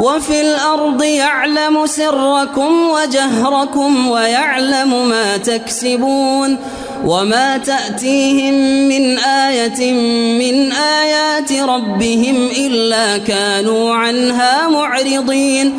وفي الأرض يعلم سركم وجهركم ويعلم ما تكسبون وما تأتيهم من آية من آيات ربهم إلا كانوا عنها معرضين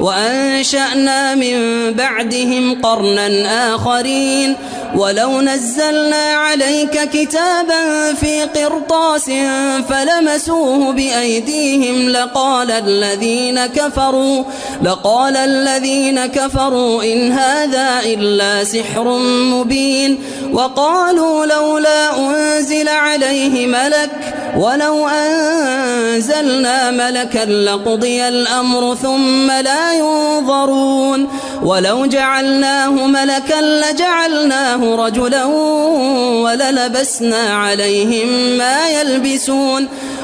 وأنشأنا من بعدهم قرنا آخرين ولو نزلنا عليك كتابا في قرطاس فلمسوه بأيديهم لقال الذين كفروا لقال الذين كفروا إن هذا إلا سحر مبين وقالوا لولا أنزل عليه ملك ولو أنزلنا ملكا لقضي الأمر ثم لا ينظرون. ولو جعلناه ملكا لجعلناه رجلا وللبسنا عليهم ما يلبسون.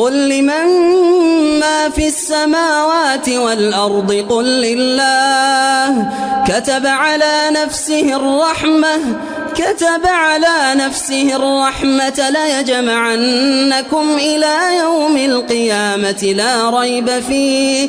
قل لمن ما في السماوات والأرض قل لله. كتب على نفسه الرحمة كتب على نفسه الرحمة ليجمعنكم إلى يوم القيامة لا ريب فيه.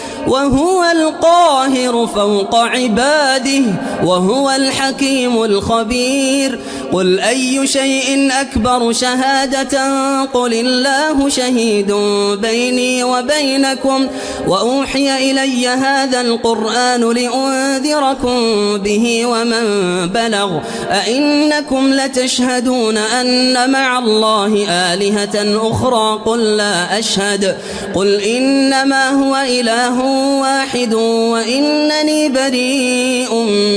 وهو القاهر فوق عباده وهو الحكيم الخبير. قل أي شيء أكبر شهادة؟ قل الله شهيد بيني وبينكم. وأوحي إلي هذا القرآن لأنذركم به ومن بلغ. أئنكم لتشهدون أن مع الله آلهة أخرى؟ قل لا أشهد. قل إنما هو إله واحد وإنني بريء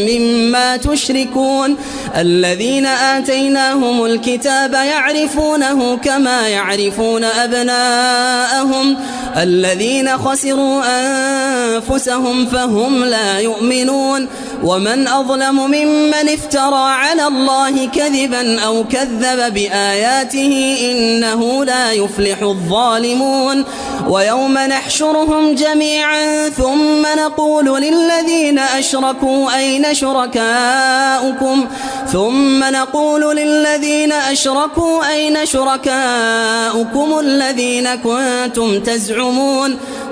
مما تشركون. الذين آتيناهم الكتاب يعرفونه كما يعرفون أبناءهم. الذين خسروا أنفسهم فهم لا يؤمنون. ومن أظلم ممن افترى على الله كذبا أو كذب بآياته إنه لا يفلح الظالمون. ويوم نحشرهم جميعا ثم نقول للذين أشركوا أين شركاؤكم؟ ثم نقول للذين أشركوا أين شركاؤكم الذين كنتم تزعمون؟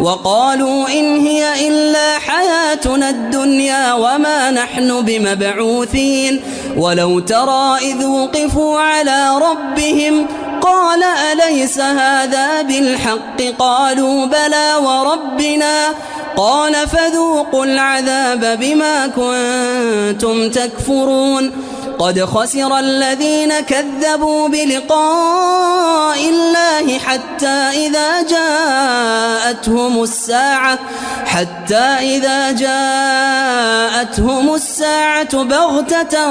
وقالوا إن هي إلا حياتنا الدنيا وما نحن بمبعوثين ولو ترى إذ وقفوا على ربهم قال أليس هذا بالحق؟ قالوا بلى وربنا. قال فذوقوا العذاب بما كنتم تكفرون. قد خسر الذين كذبوا بلقاء الله حتى إذا جاءتهم الساعة حتى إذا جاءتهم الساعة بغتة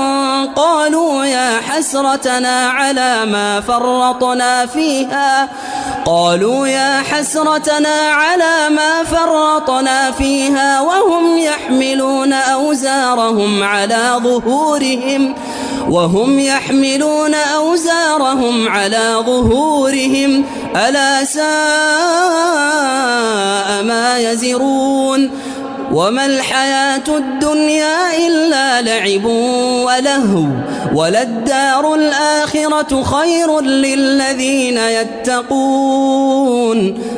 قالوا يا حسرتنا على ما فرطنا فيها. قالوا يا حسرتنا على ما فرطنا فيها وهم يحملون أوزارهم على ظهورهم. وهم يحملون أوزارهم على ظهورهم. ألا ساء ما يزرون. وما الحياة الدنيا إلا لعب ولهو وللدار الآخرة خير للذين يتقون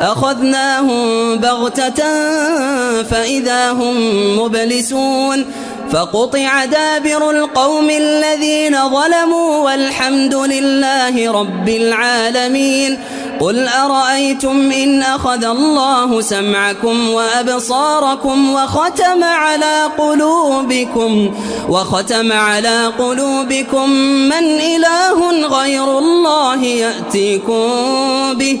أخذناهم بغتة فإذا هم مبلسون فقطع دابر القوم الذين ظلموا والحمد لله رب العالمين قل أرأيتم إن أخذ الله سمعكم وأبصاركم وختم على قلوبكم وختم على قلوبكم من إله غير الله يأتيكم به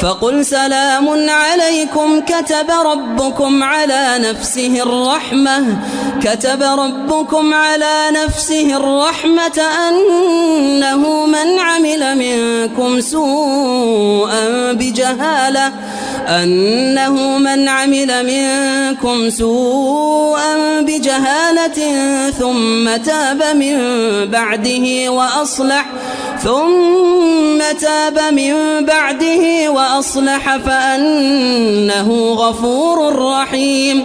فقل سلام عليكم كتب ربكم على نفسه الرحمة كتب ربكم على نفسه الرحمة أنه من عمل منكم سوءا بجهالة أنه من عمل منكم سوءا بجهالة ثم تاب من بعده وأصلح ثم تاب من بعده وأصلح فأنه غفور رحيم.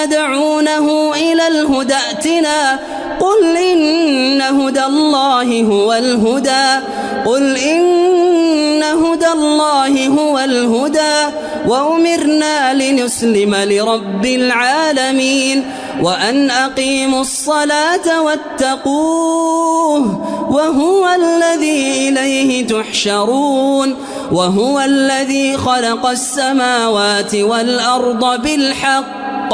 إلى الهدى ائتنا. قل إن هدى الله هو الهدى. قل إن هدى الله هو الهدى. وأمرنا لنسلم لرب العالمين. وأن أقيموا الصلاة واتقوه. وهو الذي إليه تحشرون. وهو الذي خلق السماوات والأرض بالحق.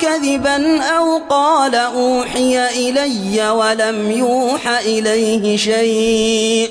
كذبا أو قال أوحي إلي ولم يوح إليه شيء.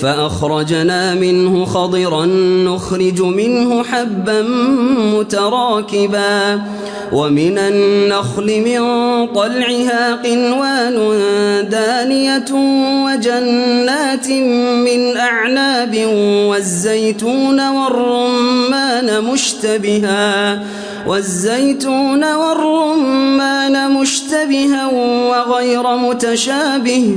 فأخرجنا منه خضرا نخرج منه حبا متراكبا ومن النخل من طلعها قنوان دانية وجنات من أعناب والزيتون والرمان مشتبها والزيتون والرمان مشتبها وغير متشابه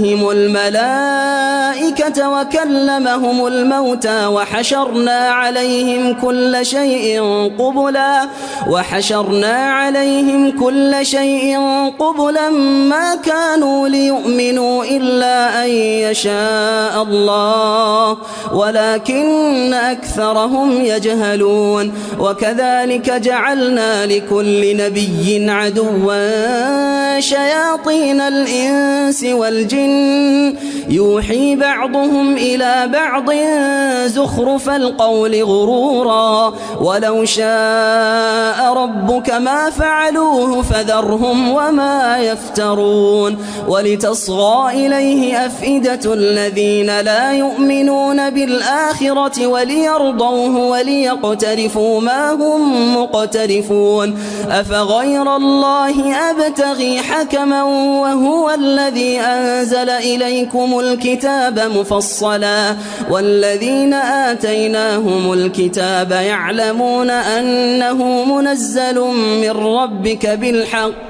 إليهم الملائكة وكلمهم الموتى وحشرنا عليهم كل شيء قبلا وحشرنا عليهم كل شيء قبلا ما كانوا ليؤمنوا إلا أن يشاء الله ولكن أكثرهم يجهلون. وكذلك جعلنا لكل كل نبي عدوا شياطين الإنس والجن يوحي بعضهم إلى بعض زخرف القول غرورا ولو شاء ربك ما فعلوه فذرهم وما يفترون ولتصغى إليه أفئدة الذين لا يؤمنون بالآخرة وليرضوه وليقترفوا ما هم مقترفون أفغير الله أبتغي حكما وهو الذي أنزل إليكم الكتاب مفصلا والذين آتيناهم الكتاب يعلمون أنه منزل من ربك بالحق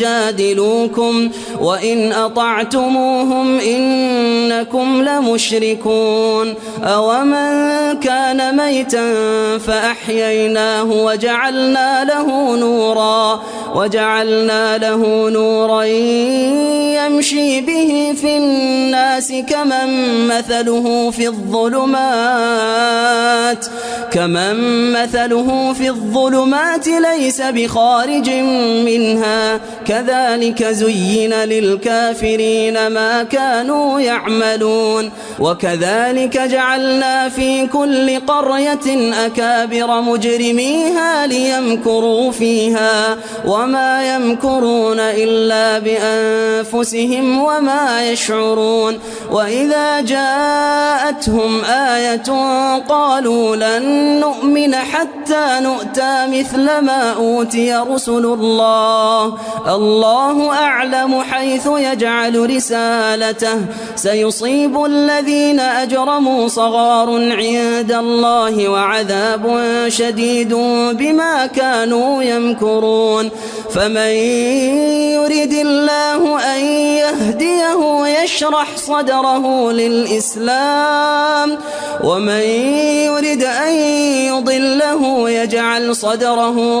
ليجادلوكم وإن أطعتموهم إنكم لمشركون أومن كان ميتا فأحييناه وجعلنا له نورا وجعلنا له نورا يمشي به في الناس كمن مثله في الظلمات كمن مثله في الظلمات ليس بخارج منها. كذلك زين للكافرين ما كانوا يعملون. وكذلك جعلنا في كل قرية أكابر مجرميها ليمكروا فيها. وما يمكرون إلا بأنفسهم وما يشعرون. وإذا جاءتهم آية قالوا لن نؤمن حتى نؤتى مثل ما أوتي رسل الله. الله أعلم حيث يجعل رسالته. سيصيب الذين أجرموا صغار عند الله وعذاب شديد بما كانوا يمكرون. فمن يرد الله أن يهديه يشرح صدره للإسلام. ومن يرد أن يضله يجعل صدره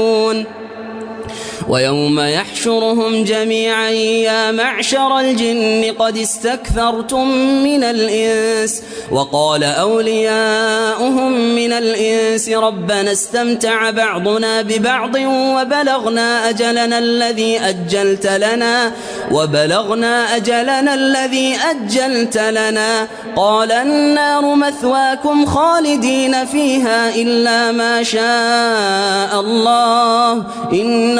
يعملون ويوم يحشرهم جميعا يا معشر الجن قد استكثرتم من الإنس. وقال أولياؤهم من الإنس ربنا استمتع بعضنا ببعض وبلغنا أجلنا الذي أجلت لنا وبلغنا أجلنا الذي أجلت لنا. قال النار مثواكم خالدين فيها إلا ما شاء الله. إن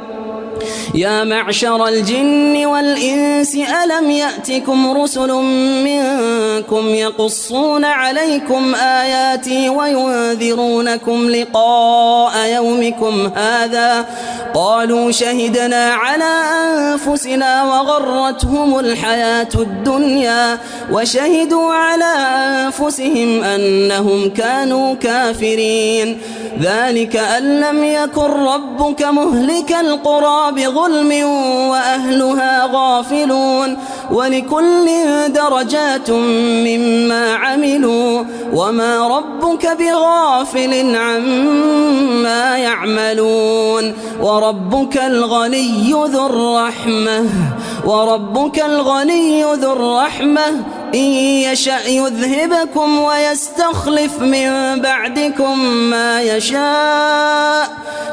يا معشر الجن والإنس ألم يأتكم رسل منكم يقصون عليكم آياتي وينذرونكم لقاء يومكم هذا؟ قالوا شهدنا على أنفسنا وغرتهم الحياة الدنيا وشهدوا على أنفسهم أنهم كانوا كافرين. ذلك أن لم يكن ربك مهلك القرى بظلم وأهلها غافلون ولكل درجات مما عملوا وما ربك بغافل عما يعملون وربك الغني ذو الرحمة وربك الغني ذو الرحمة إن يشأ يذهبكم ويستخلف من بعدكم ما يشاء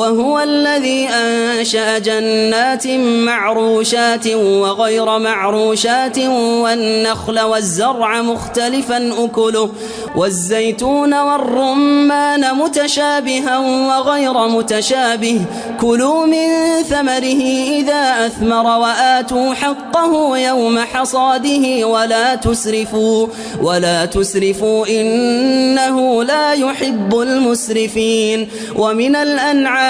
وهو الذي أنشأ جنات معروشات وغير معروشات والنخل والزرع مختلفا أكله والزيتون والرمان متشابها وغير متشابه كلوا من ثمره إذا أثمر وآتوا حقه يوم حصاده ولا تسرفوا ولا تسرفوا إنه لا يحب المسرفين ومن الأنعام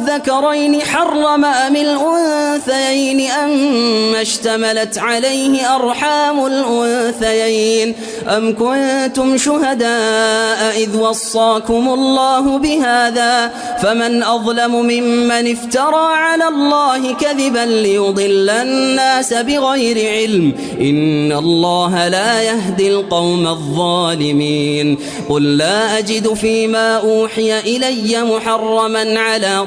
أذكرين حرم أم الأنثيين أم اشتملت عليه أرحام الأنثيين أم كنتم شهداء إذ وصاكم الله بهذا فمن أظلم ممن افترى على الله كذبا ليضل الناس بغير علم إن الله لا يهدي القوم الظالمين قل لا أجد فيما أوحي إلي محرما على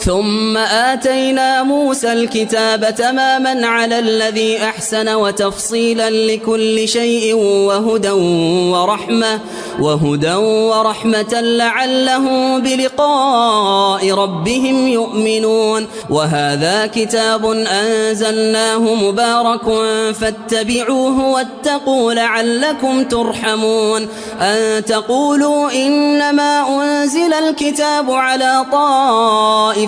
ثم آتينا موسى الكتاب تماما على الذي أحسن وتفصيلا لكل شيء وهدى ورحمة وهدى ورحمة لعلهم بلقاء ربهم يؤمنون وهذا كتاب أنزلناه مبارك فاتبعوه واتقوا لعلكم ترحمون أن تقولوا إنما أنزل الكتاب على طائف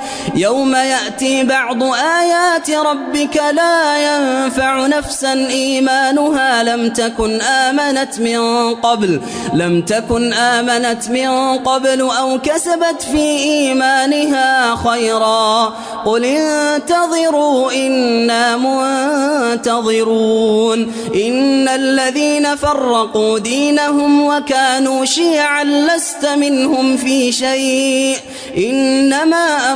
يوم يأتي بعض آيات ربك لا ينفع نفسا إيمانها. لم تكن آمنت من قبل لم تكن آمنت من قبل أو كسبت في إيمانها خيرا. قل انتظروا إنا منتظرون. إن الذين فرقوا دينهم وكانوا شيعا لست منهم في شيء. إنما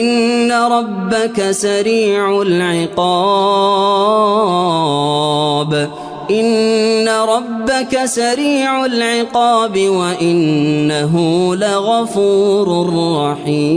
إن ربك سريع العقاب. إن ربك سريع العقاب وإنه لغفور رحيم.